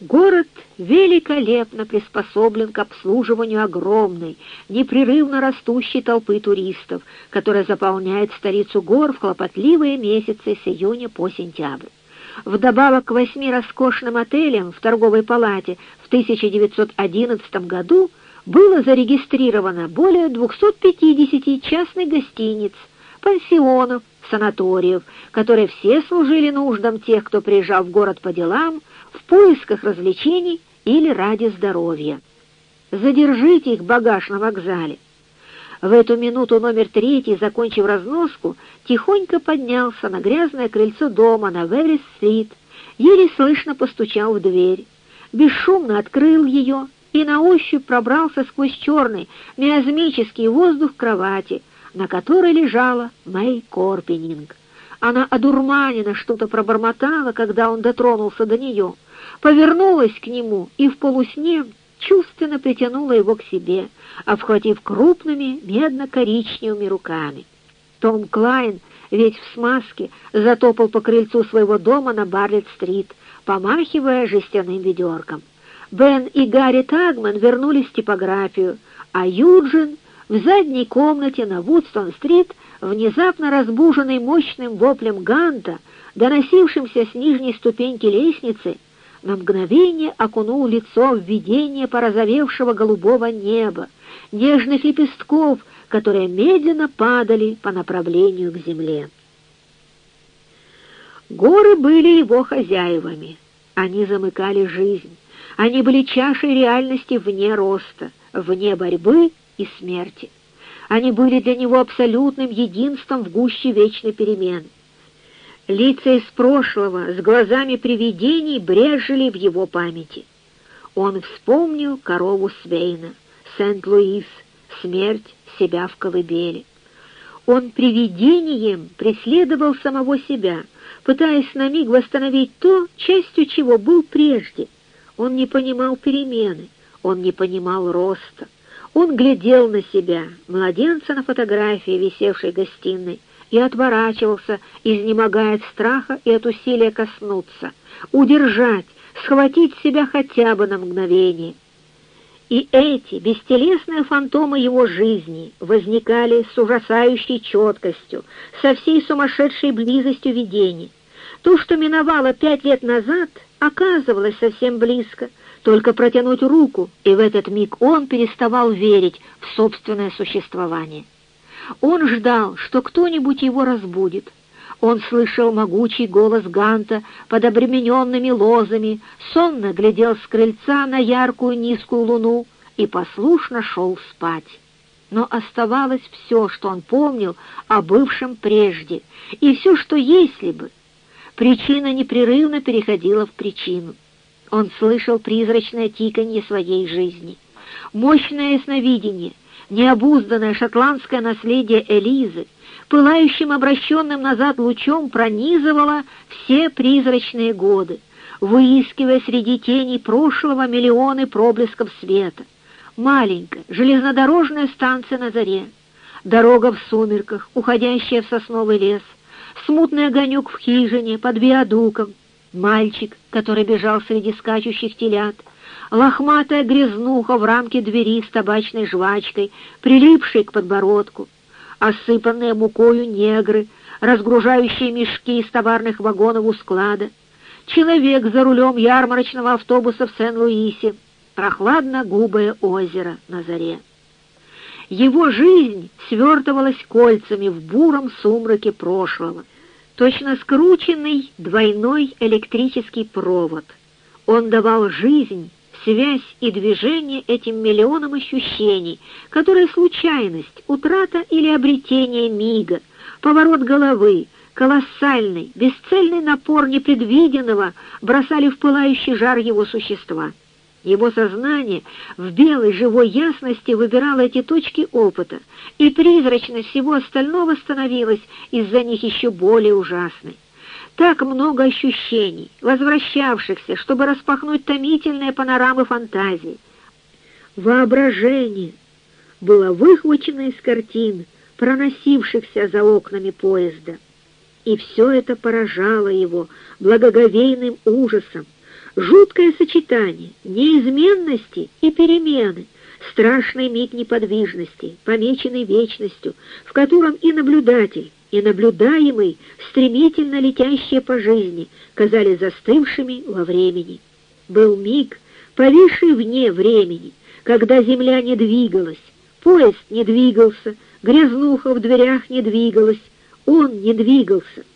Город великолепно приспособлен к обслуживанию огромной, непрерывно растущей толпы туристов, которая заполняет столицу гор в хлопотливые месяцы с июня по сентябрь. Вдобавок к восьми роскошным отелям в торговой палате в 1911 году было зарегистрировано более 250 частных гостиниц, пансионов, санаториев, которые все служили нуждам тех, кто приезжал в город по делам, в поисках развлечений или ради здоровья. Задержите их багаж на вокзале. В эту минуту номер третий, закончив разноску, тихонько поднялся на грязное крыльцо дома на Верес-стрит, еле слышно постучал в дверь, бесшумно открыл ее и на ощупь пробрался сквозь черный миазмический воздух кровати, на которой лежала Мэй Корпенинг. Она одурманенно что-то пробормотала, когда он дотронулся до нее, повернулась к нему и в полусне чувственно притянула его к себе, обхватив крупными медно-коричневыми руками. Том Клайн, весь в смазке, затопал по крыльцу своего дома на Барлетт-стрит, помахивая жестяным ведерком. Бен и Гарри Тагман вернулись в типографию, а Юджин в задней комнате на Вудстон-стрит внезапно разбуженный мощным воплем Ганта, доносившимся с нижней ступеньки лестницы, на мгновение окунул лицо в видение порозовевшего голубого неба, нежных лепестков, которые медленно падали по направлению к земле. Горы были его хозяевами. Они замыкали жизнь. Они были чашей реальности вне роста, вне борьбы и смерти. Они были для него абсолютным единством в гуще вечной перемены. Лица из прошлого с глазами привидений брежели в его памяти. Он вспомнил корову Свейна, Сент-Луис, смерть себя в колыбели. Он привидением преследовал самого себя, пытаясь на миг восстановить то, частью чего был прежде. Он не понимал перемены, он не понимал роста. Он глядел на себя, младенца на фотографии, висевшей в гостиной, и отворачивался, изнемогая от страха и от усилия коснуться, удержать, схватить себя хотя бы на мгновение. И эти бестелесные фантомы его жизни возникали с ужасающей четкостью, со всей сумасшедшей близостью видений. То, что миновало пять лет назад, оказывалось совсем близко — только протянуть руку, и в этот миг он переставал верить в собственное существование. Он ждал, что кто-нибудь его разбудит. Он слышал могучий голос Ганта под обремененными лозами, сонно глядел с крыльца на яркую низкую луну и послушно шел спать. Но оставалось все, что он помнил о бывшем прежде, и все, что если бы. Причина непрерывно переходила в причину. Он слышал призрачное тиканье своей жизни, мощное ясновидение, необузданное шотландское наследие Элизы, пылающим обращенным назад лучом пронизывало все призрачные годы, выискивая среди теней прошлого миллионы проблесков света. Маленькая железнодорожная станция на заре, дорога в сумерках, уходящая в сосновый лес, смутный огонек в хижине под виадуком, мальчик, который бежал среди скачущих телят, лохматая грязнуха в рамке двери с табачной жвачкой, прилипшей к подбородку, осыпанные мукою негры, разгружающие мешки из товарных вагонов у склада, человек за рулем ярмарочного автобуса в Сен-Луисе, прохладно-губое озеро на заре. Его жизнь свертывалась кольцами в буром сумраке прошлого точно скрученный двойной электрический провод. Он давал жизнь, связь и движение этим миллионам ощущений, которые случайность, утрата или обретение мига, поворот головы, колоссальный, бесцельный напор непредвиденного бросали в пылающий жар его существа. Его сознание в белой живой ясности выбирало эти точки опыта, и призрачность всего остального становилась из-за них еще более ужасной. Так много ощущений, возвращавшихся, чтобы распахнуть томительные панорамы фантазии. Воображение было выхвачено из картин, проносившихся за окнами поезда. И все это поражало его благоговейным ужасом, Жуткое сочетание неизменности и перемены, страшный миг неподвижности, помеченный вечностью, в котором и наблюдатель, и наблюдаемый, стремительно летящие по жизни, казались застывшими во времени. Был миг, повисший вне времени, когда земля не двигалась, поезд не двигался, грязнуха в дверях не двигалась, он не двигался.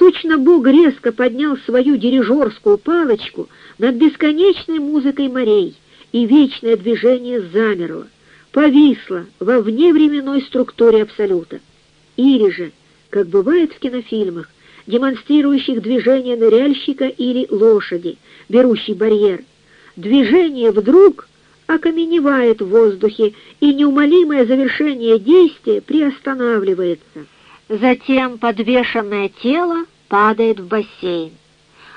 Точно Бог резко поднял свою дирижерскую палочку над бесконечной музыкой морей, и вечное движение замерло, повисло во вневременной структуре Абсолюта. Или же, как бывает в кинофильмах, демонстрирующих движение ныряльщика или лошади, берущей барьер, движение вдруг окаменевает в воздухе, и неумолимое завершение действия приостанавливается. Затем подвешенное тело падает в бассейн.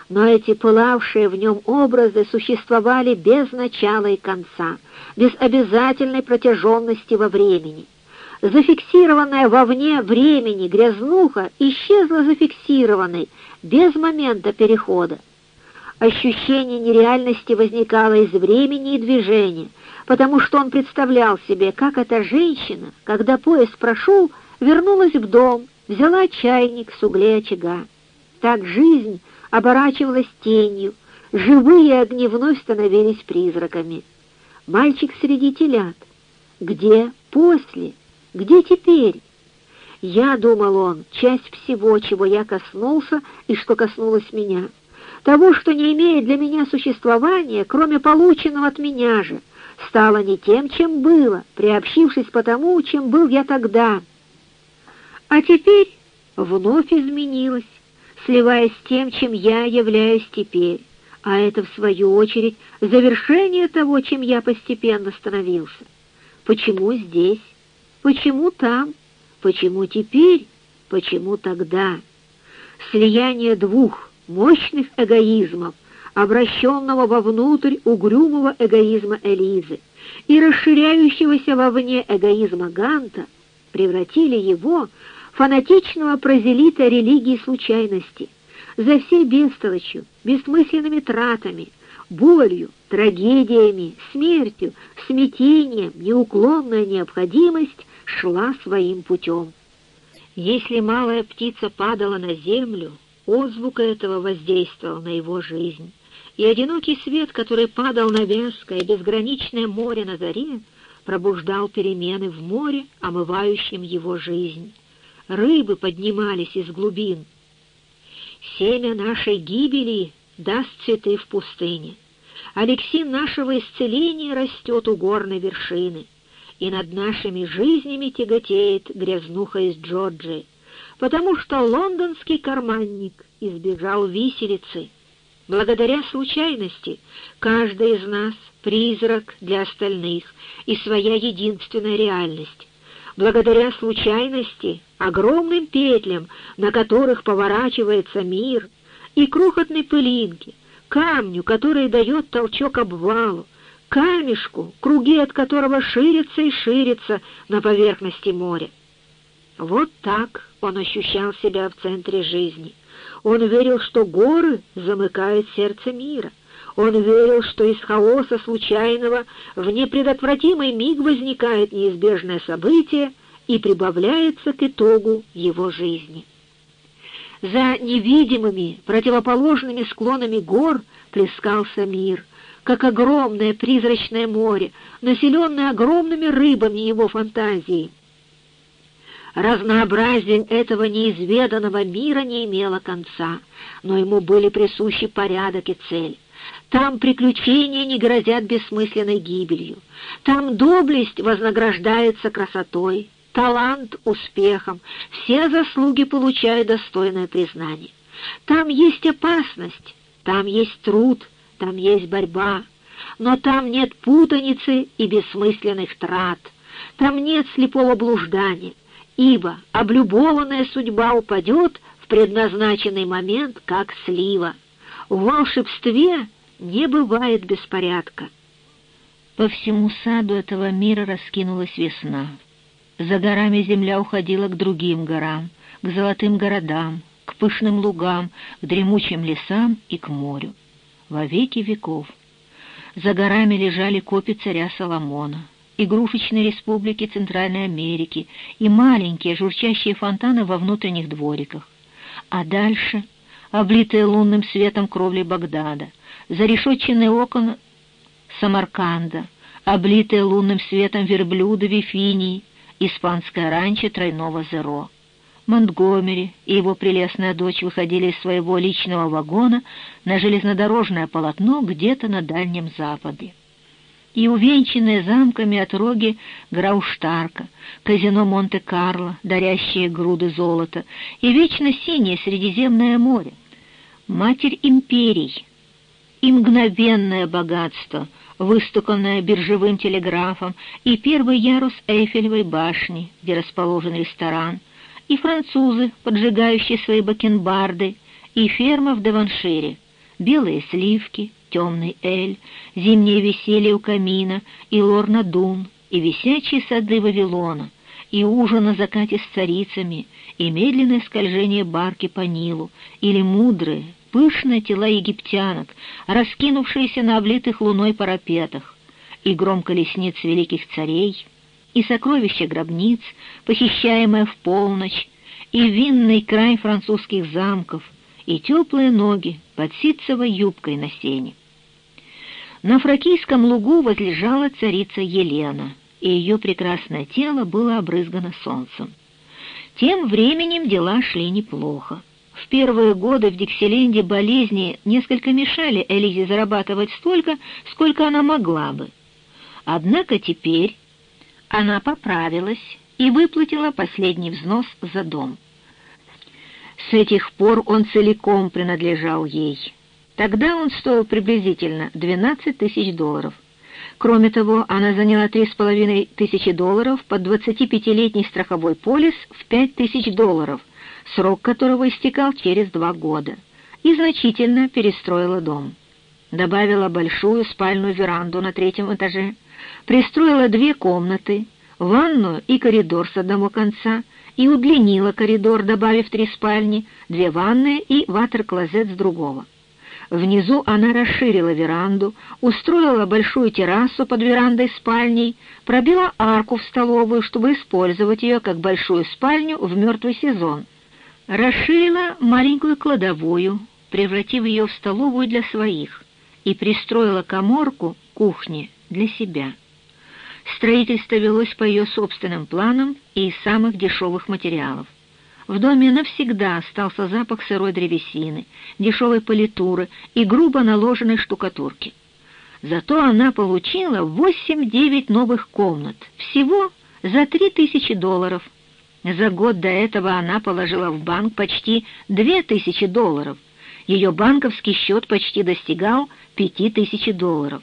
Но эти пылавшие в нем образы существовали без начала и конца, без обязательной протяженности во времени. Зафиксированная вовне времени грязнуха исчезла зафиксированной, без момента перехода. Ощущение нереальности возникало из времени и движения, потому что он представлял себе, как эта женщина, когда поезд прошел, вернулась в дом, взяла чайник с углей очага. Так жизнь оборачивалась тенью, живые огни вновь становились призраками. Мальчик среди телят. Где после? Где теперь? Я, думал он, часть всего, чего я коснулся и что коснулось меня — того, что не имеет для меня существования, кроме полученного от меня же, стало не тем, чем было, приобщившись потому, чем был я тогда. А теперь вновь изменилось, сливаясь с тем, чем я являюсь теперь, а это, в свою очередь, завершение того, чем я постепенно становился. Почему здесь? Почему там? Почему теперь? Почему тогда? Слияние двух — мощных эгоизмов, обращенного вовнутрь угрюмого эгоизма Элизы и расширяющегося вовне эгоизма Ганта, превратили его, фанатичного прозелита религии случайности, за всей бестолочью, бессмысленными тратами, болью, трагедиями, смертью, смятением, неуклонная необходимость шла своим путем. Если малая птица падала на землю, Отзвук этого воздействовал на его жизнь, и одинокий свет, который падал на вязкое безграничное море на заре, пробуждал перемены в море, омывающем его жизнь. Рыбы поднимались из глубин. Семя нашей гибели даст цветы в пустыне. Алексин нашего исцеления растет у горной вершины, и над нашими жизнями тяготеет грязнуха из Джорджии потому что лондонский карманник избежал виселицы. Благодаря случайности каждый из нас — призрак для остальных и своя единственная реальность. Благодаря случайности, огромным петлям, на которых поворачивается мир, и крохотной пылинке, камню, который дает толчок обвалу, камешку, круги от которого ширятся и ширятся на поверхности моря. Вот так он ощущал себя в центре жизни. Он верил, что горы замыкают сердце мира. Он верил, что из хаоса случайного в непредотвратимый миг возникает неизбежное событие и прибавляется к итогу его жизни. За невидимыми противоположными склонами гор плескался мир, как огромное призрачное море, населенное огромными рыбами его фантазии — Разнообразие этого неизведанного мира не имело конца, но ему были присущи порядок и цель. Там приключения не грозят бессмысленной гибелью. Там доблесть вознаграждается красотой, талант — успехом, все заслуги получают достойное признание. Там есть опасность, там есть труд, там есть борьба, но там нет путаницы и бессмысленных трат, там нет слепого блуждания, ибо облюбованная судьба упадет в предназначенный момент, как слива. В волшебстве не бывает беспорядка. По всему саду этого мира раскинулась весна. За горами земля уходила к другим горам, к золотым городам, к пышным лугам, к дремучим лесам и к морю. во веки веков. За горами лежали копи царя Соломона, игрушечные республики Центральной Америки и маленькие журчащие фонтаны во внутренних двориках. А дальше облитые лунным светом кровли Багдада, зарешетченные окна Самарканда, облитые лунным светом верблюда Вифинии, испанское ранчо тройного зеро. Монтгомери и его прелестная дочь выходили из своего личного вагона на железнодорожное полотно где-то на Дальнем Западе. И увенчанные замками отроги Грауштарка, казино Монте-Карло, дарящие груды золота, и вечно синее Средиземное море, матерь империй, и мгновенное богатство, выстуканное биржевым телеграфом, и первый ярус Эйфелевой башни, где расположен ресторан — и французы, поджигающие свои бакенбарды, и ферма в Деваншире, белые сливки, темный эль, зимнее веселье у камина, и лорна дун, и висячие сады Вавилона, и ужин на закате с царицами, и медленное скольжение барки по Нилу, или мудрые, пышные тела египтянок, раскинувшиеся на облитых луной парапетах, и гром колесниц великих царей — и сокровища гробниц, похищаемое в полночь, и винный край французских замков, и теплые ноги под ситцевой юбкой на сене. На фракийском лугу возлежала царица Елена, и ее прекрасное тело было обрызгано солнцем. Тем временем дела шли неплохо. В первые годы в Дикселенде болезни несколько мешали Элизе зарабатывать столько, сколько она могла бы. Однако теперь она поправилась и выплатила последний взнос за дом. С этих пор он целиком принадлежал ей. Тогда он стоил приблизительно 12 тысяч долларов. Кроме того, она заняла 3,5 тысячи долларов под 25-летний страховой полис в 5 тысяч долларов, срок которого истекал через два года, и значительно перестроила дом. Добавила большую спальную веранду на третьем этаже, пристроила две комнаты, ванную и коридор с одного конца, и удлинила коридор, добавив три спальни, две ванные и ватер-клозет с другого. Внизу она расширила веранду, устроила большую террасу под верандой спальней, пробила арку в столовую, чтобы использовать ее как большую спальню в мертвый сезон. Расширила маленькую кладовую, превратив ее в столовую для своих, и пристроила коморку кухни для себя. Строительство велось по ее собственным планам и из самых дешевых материалов. В доме навсегда остался запах сырой древесины, дешевой политуры и грубо наложенной штукатурки. Зато она получила 8-9 новых комнат, всего за 3000 долларов. За год до этого она положила в банк почти 2000 долларов. Ее банковский счет почти достигал 5000 долларов.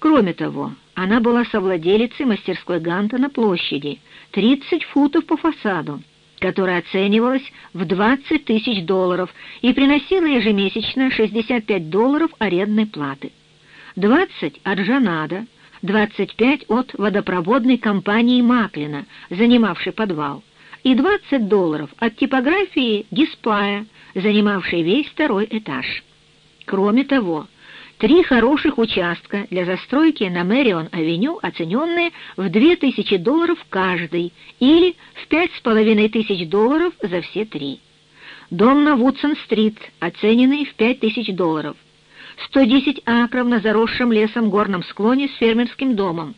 Кроме того, она была совладелицей мастерской Ганта на площади, 30 футов по фасаду, которая оценивалась в 20 тысяч долларов и приносила ежемесячно 65 долларов арендной платы. 20 от Жанада, 25 от водопроводной компании Маклина, занимавшей подвал, и 20 долларов от типографии Гисплая, занимавшей весь второй этаж. Кроме того, Три хороших участка для застройки на Мэрион-авеню, оцененные в 2000 долларов каждый или в 5500 тысяч долларов за все три. Дом на Вудсон-стрит, оцененный в 5000 долларов. 110 акров на заросшем лесом горном склоне с фермерским домом.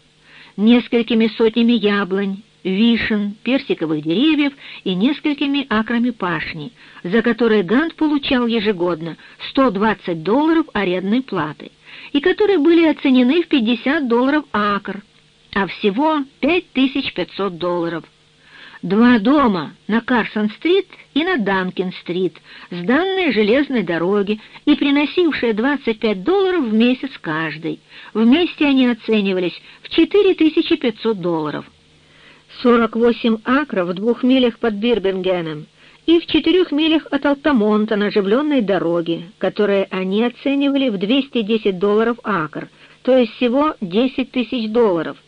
Несколькими сотнями яблонь, вишен, персиковых деревьев и несколькими акрами пашни, за которые Гант получал ежегодно 120 долларов арендной платы, и которые были оценены в 50 долларов акр, а всего 5500 долларов. Два дома на Карсон-стрит и на Данкин-стрит, сданные железной дороги и приносившие 25 долларов в месяц каждый. Вместе они оценивались в 4500 долларов. 48 акров в двух милях под Бирбингеном и в четырех милях от Алтамонта на оживленной дороге, которые они оценивали в 210 долларов акр, то есть всего 10 тысяч долларов.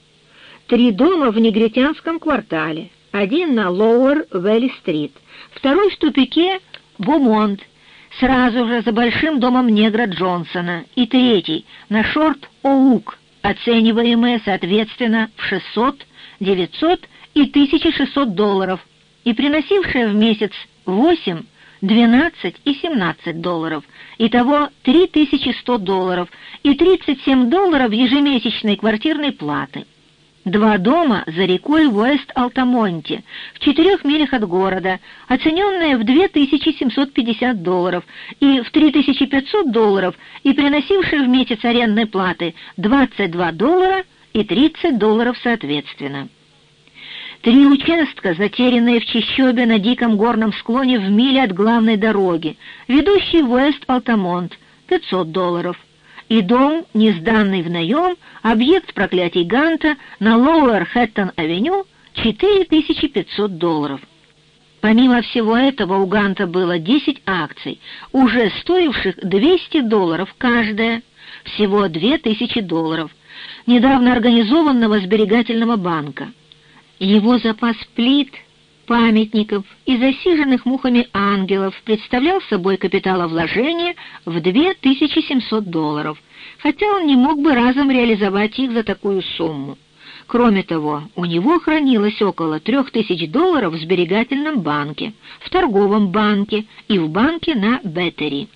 Три дома в негритянском квартале, один на Лоуэр Вэлли-стрит, второй в тупике Бомонт, сразу же за большим домом негра Джонсона, и третий на Шорт-Оук, оцениваемые, соответственно, в 600, 900 и 1600 долларов, и приносившие в месяц 8, 12 и 17 долларов, итого 3100 долларов и 37 долларов ежемесячной квартирной платы. Два дома за рекой в Уэст-Алтамонте, в четырех милях от города, оцененные в 2750 долларов и в 3500 долларов и приносившие в месяц арендной платы 22 доллара и 30 долларов соответственно. Три участка, затерянные в чащобе на диком горном склоне в миле от главной дороги, ведущий в Уэст-Алтамонт, 500 долларов – и дом, не сданный в наем, объект проклятий Ганта на Лоуэр Хэттон-авеню, 4500 долларов. Помимо всего этого у Ганта было 10 акций, уже стоивших 200 долларов каждая, всего 2000 долларов, недавно организованного сберегательного банка. Его запас плит — памятников и засиженных мухами ангелов представлял собой капиталовложение в 2700 долларов, хотя он не мог бы разом реализовать их за такую сумму. Кроме того, у него хранилось около 3000 долларов в сберегательном банке, в торговом банке и в банке на Беттери.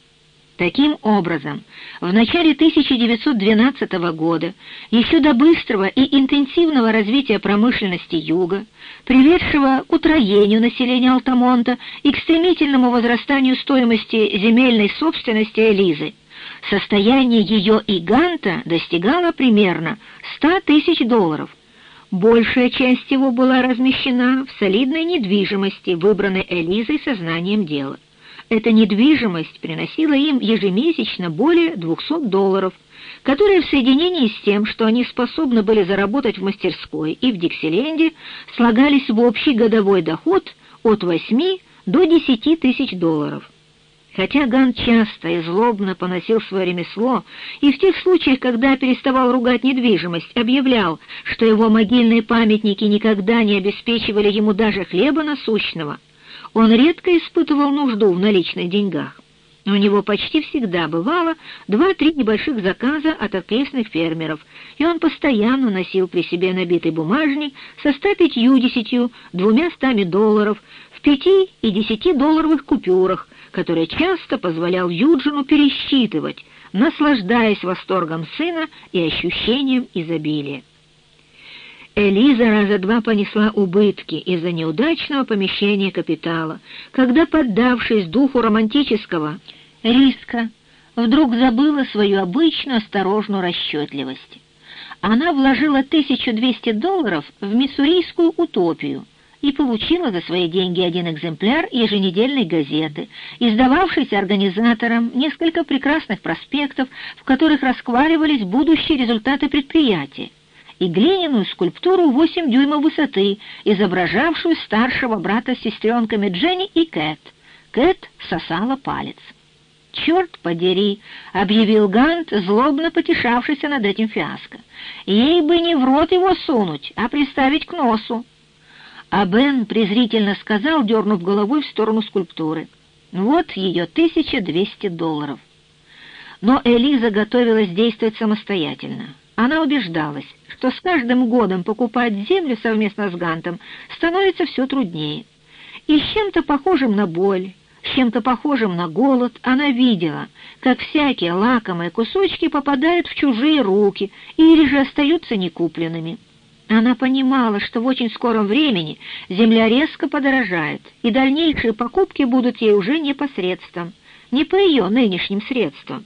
Таким образом, в начале 1912 года, еще до быстрого и интенсивного развития промышленности Юга, приведшего к утроению населения Алтамонта и к стремительному возрастанию стоимости земельной собственности Элизы, состояние ее и Ганта достигало примерно 100 тысяч долларов. Большая часть его была размещена в солидной недвижимости, выбранной Элизой сознанием дела. Эта недвижимость приносила им ежемесячно более 200 долларов, которые в соединении с тем, что они способны были заработать в мастерской и в Диксиленде, слагались в общий годовой доход от 8 до 10 тысяч долларов. Хотя Ган часто и злобно поносил свое ремесло, и в тех случаях, когда переставал ругать недвижимость, объявлял, что его могильные памятники никогда не обеспечивали ему даже хлеба насущного, он редко испытывал нужду в наличных деньгах. У него почти всегда бывало два-три небольших заказа от окрестных фермеров, и он постоянно носил при себе набитый бумажник со 150, двумя стами долларов в пяти и десяти долларовых купюрах, которые часто позволял Юджину пересчитывать, наслаждаясь восторгом сына и ощущением изобилия. Элиза раза два понесла убытки из-за неудачного помещения капитала, когда, поддавшись духу романтического риска, вдруг забыла свою обычную осторожную расчетливость. Она вложила 1200 долларов в миссурийскую утопию и получила за свои деньги один экземпляр еженедельной газеты, издававшейся организатором несколько прекрасных проспектов, в которых расхваливались будущие результаты предприятия и глиняную скульптуру 8 дюймов высоты, изображавшую старшего брата с сестренками Дженни и Кэт. Кэт сосала палец. «Черт подери!» — объявил Гант, злобно потешавшийся над этим фиаско. «Ей бы не в рот его сунуть, а приставить к носу!» А Бен презрительно сказал, дернув головой в сторону скульптуры. «Вот ее 1200 долларов». Но Элиза готовилась действовать самостоятельно. Она убеждалась, что с каждым годом покупать землю совместно с Гантом становится все труднее. И с чем-то похожим на боль, с чем-то похожим на голод она видела, как всякие лакомые кусочки попадают в чужие руки или же остаются некупленными. Она понимала, что в очень скором времени земля резко подорожает, и дальнейшие покупки будут ей уже непосредством, не по ее нынешним средствам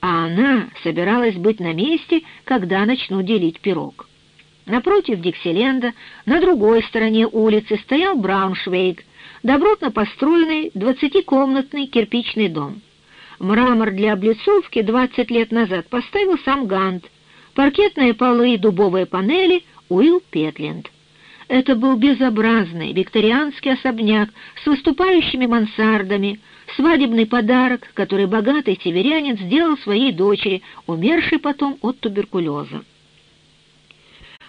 а она собиралась быть на месте, когда начну делить пирог. Напротив Диксиленда, на другой стороне улицы, стоял Брауншвейг, добротно построенный двадцатикомнатный кирпичный дом. Мрамор для облицовки двадцать лет назад поставил сам Гант, паркетные полы и дубовые панели Уилл Петленд. Это был безобразный викторианский особняк с выступающими мансардами, свадебный подарок, который богатый северянин сделал своей дочери, умершей потом от туберкулеза.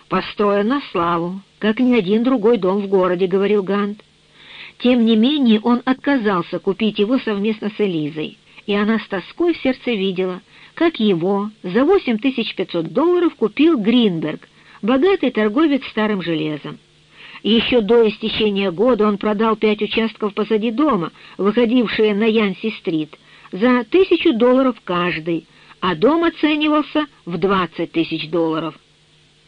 «Построен на славу, как ни один другой дом в городе», — говорил Гант. Тем не менее он отказался купить его совместно с Элизой, и она с тоской в сердце видела, как его за 8500 долларов купил Гринберг, богатый торговец старым железом. Еще до истечения года он продал пять участков позади дома, выходившие на Янси-стрит, за тысячу долларов каждый, а дом оценивался в 20 тысяч долларов.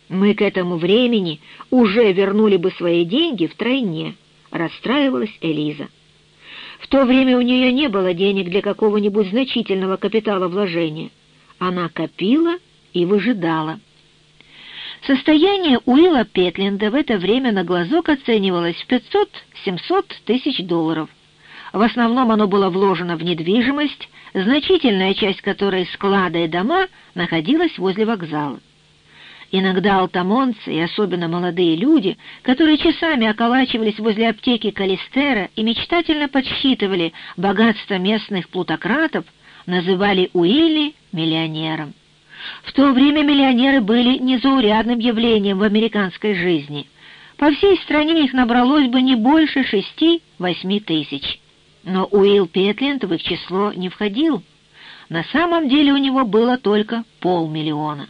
Мы к этому времени уже вернули бы свои деньги втройне, расстраивалась Элиза. В то время у нее не было денег для какого-нибудь значительного капитала вложения. Она копила и выжидала. Состояние Уилла Петлинда в это время на глазок оценивалось в 500-700 тысяч долларов. В основном оно было вложено в недвижимость, значительная часть которой склада и дома находилась возле вокзала. Иногда алтамонцы, и особенно молодые люди, которые часами околачивались возле аптеки Калистера и мечтательно подсчитывали богатство местных плутократов, называли Уилли миллионером. В то время миллионеры были незаурядным явлением в американской жизни. По всей стране их набралось бы не больше шести-восьми тысяч. Но Уилл Пентленд в их число не входил. На самом деле у него было только полмиллиона.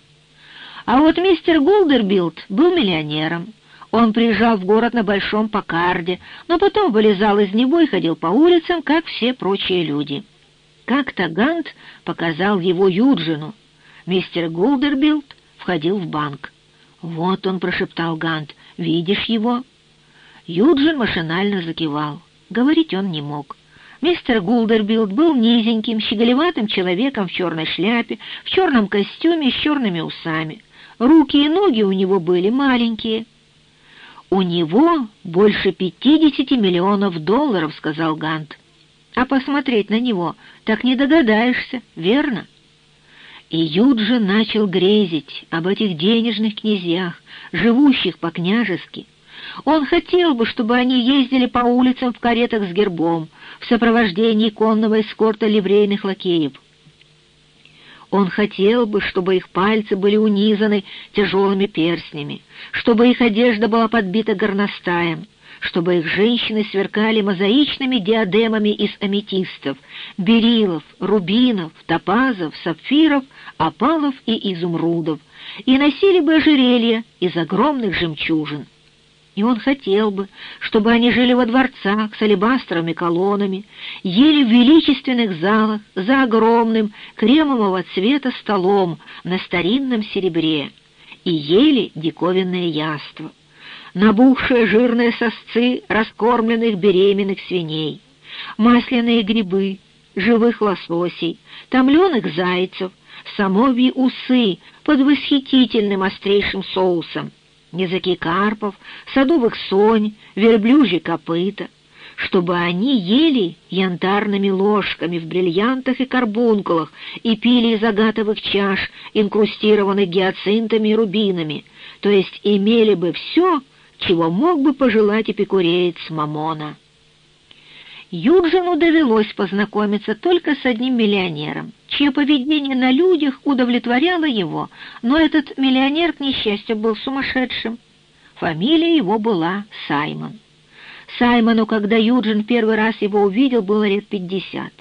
А вот мистер Гулдербильт был миллионером. Он приезжал в город на большом Паккарде, но потом вылезал из него и ходил по улицам, как все прочие люди. Как-то Гант показал его Юджину. Мистер Гулдербильт входил в банк. «Вот он», — прошептал Гант, — «видишь его?» Юджин машинально закивал. Говорить он не мог. Мистер Гулдербильт был низеньким, щеголеватым человеком в черной шляпе, в черном костюме с черными усами. Руки и ноги у него были маленькие. «У него больше пятидесяти миллионов долларов», — сказал Гант. «А посмотреть на него так не догадаешься, верно?» И Юджи начал грезить об этих денежных князьях, живущих по-княжески. Он хотел бы, чтобы они ездили по улицам в каретах с гербом, в сопровождении конного эскорта ливрейных лакеев. Он хотел бы, чтобы их пальцы были унизаны тяжелыми перстнями, чтобы их одежда была подбита горностаем, чтобы их женщины сверкали мозаичными диадемами из аметистов, берилов, рубинов, топазов, сапфиров, опалов и изумрудов, и носили бы ожерелья из огромных жемчужин. И он хотел бы, чтобы они жили во дворцах с алебастровыми колоннами, ели в величественных залах за огромным кремового цвета столом на старинном серебре и ели диковинное яство, набухшие жирные сосцы раскормленных беременных свиней, масляные грибы, живых лососей, томленых зайцев, самовьи усы под восхитительным острейшим соусом, языки карпов, садовых сонь, верблюжьи копыта, чтобы они ели янтарными ложками в бриллиантах и карбункулах и пили из агатовых чаш, инкрустированных гиацинтами и рубинами, то есть имели бы все, чего мог бы пожелать эпикуреец Мамона. Юджину довелось познакомиться только с одним миллионером, чье поведение на людях удовлетворяло его, но этот миллионер, к несчастью, был сумасшедшим. Фамилия его была Саймон. Саймону, когда Юджин первый раз его увидел, было лет пятьдесят.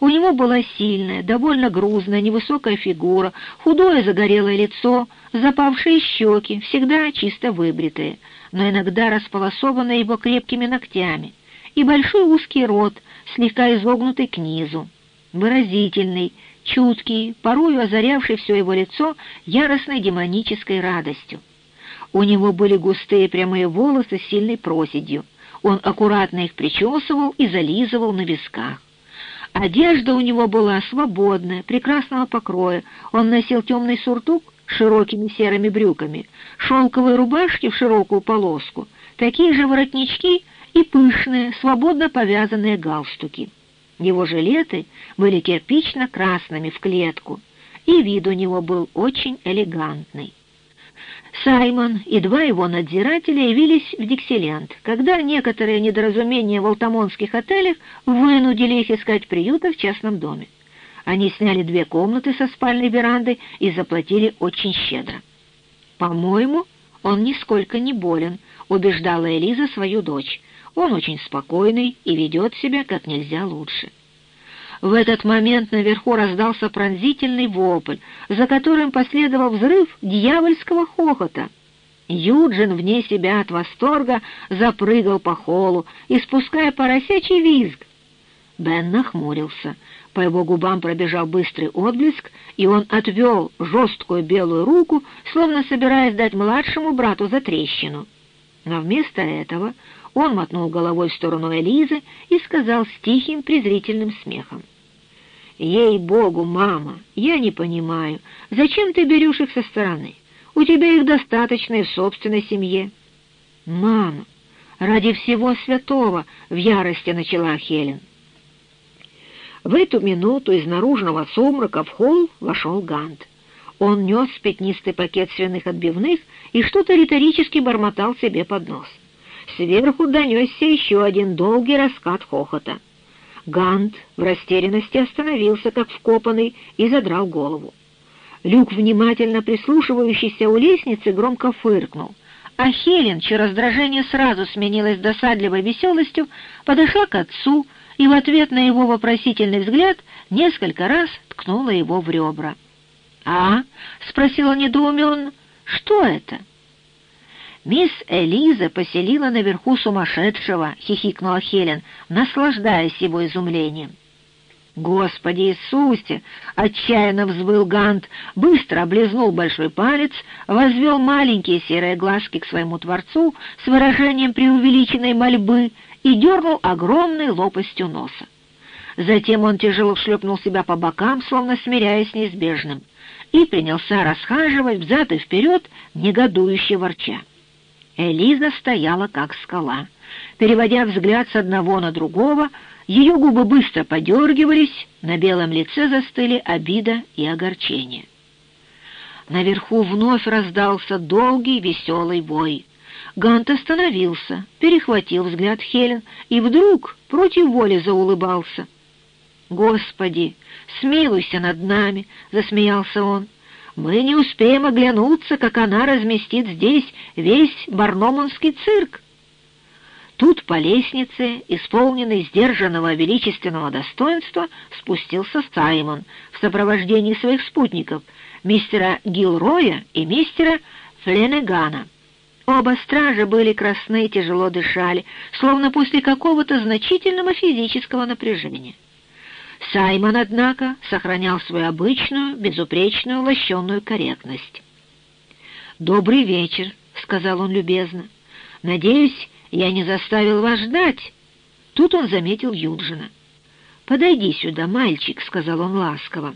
У него была сильная, довольно грузная, невысокая фигура, худое загорелое лицо, запавшие щеки, всегда чисто выбритые, но иногда располосованные его крепкими ногтями и большой узкий рот, слегка изогнутый к низу. Выразительный, чуткий, порою озарявший все его лицо яростной демонической радостью. У него были густые прямые волосы с сильной проседью. Он аккуратно их причесывал и зализывал на висках. Одежда у него была свободная, прекрасного покроя. Он носил темный суртук широкими серыми брюками, шелковые рубашки в широкую полоску, такие же воротнички — и пышные, свободно повязанные галстуки. Его жилеты были кирпично-красными в клетку, и вид у него был очень элегантный. Саймон и два его надзирателя явились в Диксиленд, когда некоторые недоразумения в алтамонских отелях вынудили их искать приюта в частном доме. Они сняли две комнаты со спальной верандой и заплатили очень щедро. «По-моему, он нисколько не болен», — убеждала Элиза свою дочь. Он очень спокойный и ведет себя как нельзя лучше. В этот момент наверху раздался пронзительный вопль, за которым последовал взрыв дьявольского хохота. Юджин вне себя от восторга запрыгал по холу, испуская поросячий визг. Бен нахмурился. По его губам пробежал быстрый отблеск, и он отвел жесткую белую руку, словно собираясь дать младшему брату за трещину. Но вместо этого он мотнул головой в сторону Элизы и сказал с тихим презрительным смехом. «Ей-богу, мама, я не понимаю, зачем ты берешь их со стороны? У тебя их достаточно и в собственной семье». «Мама, ради всего святого!» — в ярости начала Хелен. В эту минуту из наружного сумрака в холл вошел Гант. Он нес пятнистый пакет свиных отбивных и что-то риторически бормотал себе под нос. Сверху донесся еще один долгий раскат хохота. Гант в растерянности остановился, как вкопанный, и задрал голову. Люк, внимательно прислушивающийся у лестницы, громко фыркнул, а Хелен, чье раздражение сразу сменилось досадливой веселостью, подошла к отцу и в ответ на его вопросительный взгляд несколько раз ткнула его в ребра. «А?» — спросила недоуменно. «Что это?» «Мисс Элиза поселила наверху сумасшедшего», — хихикнула Хелен, наслаждаясь его изумлением. «Господи Иисусе!» — отчаянно взвыл Гант, быстро облизнул большой палец, возвел маленькие серые глазки к своему Творцу с выражением преувеличенной мольбы и дернул огромной лопастью носа. Затем он тяжело шлепнул себя по бокам, словно смиряясь с неизбежным, и принялся расхаживать взад и вперед, негодующе ворча. Элиза стояла как скала. Переводя взгляд с одного на другого, ее губы быстро подергивались, на белом лице застыли обида и огорчение. Наверху вновь раздался долгий веселый вой. Гант остановился, перехватил взгляд Хелен и вдруг против воли заулыбался. «Господи, смилуйся над нами!» — засмеялся он. Мы не успеем оглянуться, как она разместит здесь весь Барноманский цирк. Тут по лестнице, исполненной сдержанного величественного достоинства, спустился Саймон в сопровождении своих спутников, мистера Гилроя и мистера Фленегана. Оба стража были красны и тяжело дышали, словно после какого-то значительного физического напряжения. Саймон, однако, сохранял свою обычную, безупречную, лощенную корректность. «Добрый вечер», — сказал он любезно. «Надеюсь, я не заставил вас ждать». Тут он заметил Юджина. «Подойди сюда, мальчик», — сказал он ласково.